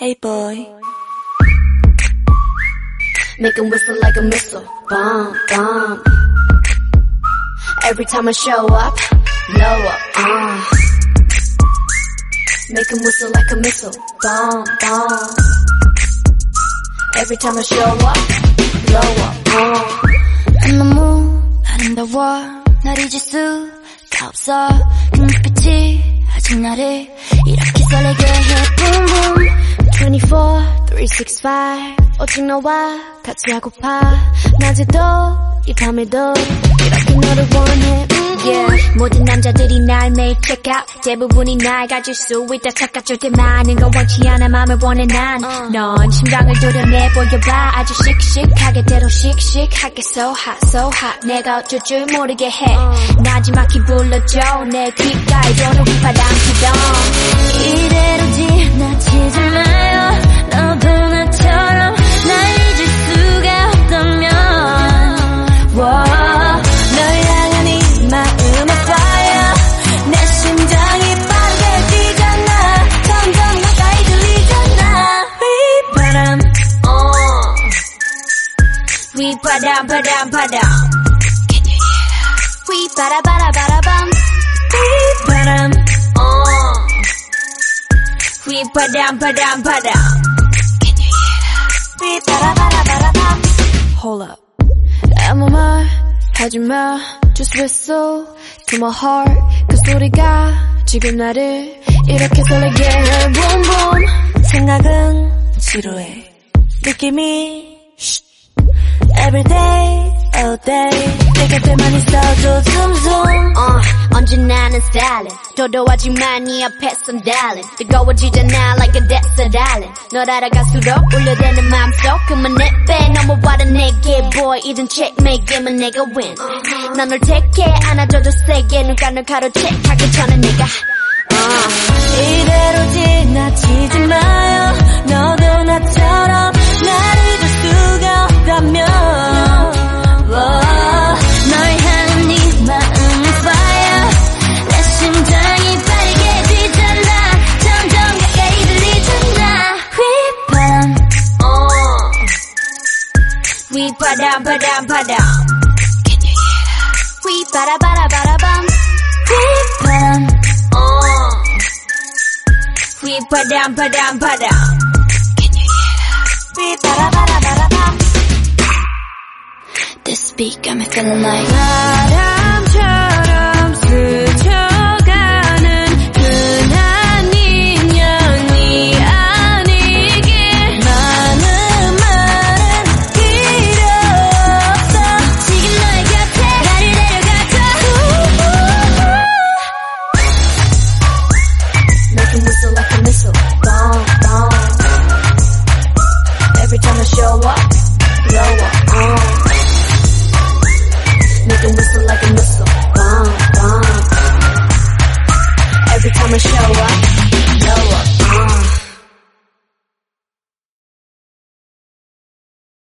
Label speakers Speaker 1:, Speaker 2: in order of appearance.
Speaker 1: Hey boy.
Speaker 2: Make him whistle like a missile. Bomb, bomb. Every time I show up, blow up. Uh. Make him whistle like a missile. Bomb, bomb. Every time I show up, blow up. Uh.
Speaker 1: 너무 아름다워 날 잊을 수가 없어 그 눈빛이 아직 나를 이렇게 설레게 해 Boom boom
Speaker 2: 24, 365. 오직 너와 같이 하고파. 낮에도 이 밤에도 이렇게 너를 원해. 음, 음.
Speaker 3: Yeah, 모든 남자들이 날 매일 check out. 대부분이 날 가질 수 있다 착각할 때 많은 건 원치 않아 맘을 원해 난넌 심장을 도려내 보여봐. 아주 씩씩하게 대로 씩씩하게 so hot so hot. 내가 어쩔 줄 모르게 해. 나지막히 불러줘. 내 귓가에 도는 휘파람 피던.
Speaker 1: 이대로 지나
Speaker 3: We padam padam
Speaker 2: padam. Can you hear that? We para para
Speaker 1: para bam. We
Speaker 3: padam. Oh. We padam padam padam. Can
Speaker 2: you hear that? We para para para bam.
Speaker 1: Hold up. 아무 말 하지 마. Just whistle to my heart. 그 소리가 지금 나를 이렇게 설레게 해. Boom boom. 생각은 지루해. 느낌이 쉿. Every day, all day 내 곁에만 있어줘 zoom zoom
Speaker 3: 어, 언제나 는 stylin 도도하지만 네 앞에선 darling 뜨거워지잖아 like a desert island 널 알아갈수록 울려대는 맘속 그만 내빼 넘어와라 내게 boy 이젠 checkmate 게임은 내가 win 난널 택해 안아줘도 세게 눈가 널 가로채하기 전에 내가
Speaker 1: 이대로 지나치지 마
Speaker 3: We padam padam
Speaker 2: padam. Can you hear that? We bada bada
Speaker 1: bada bum. We
Speaker 3: bum. Oh. We padam padam padam. Can
Speaker 2: you hear that? We bada bada bada bum.
Speaker 1: This beat got me feeling like. Da, da. what?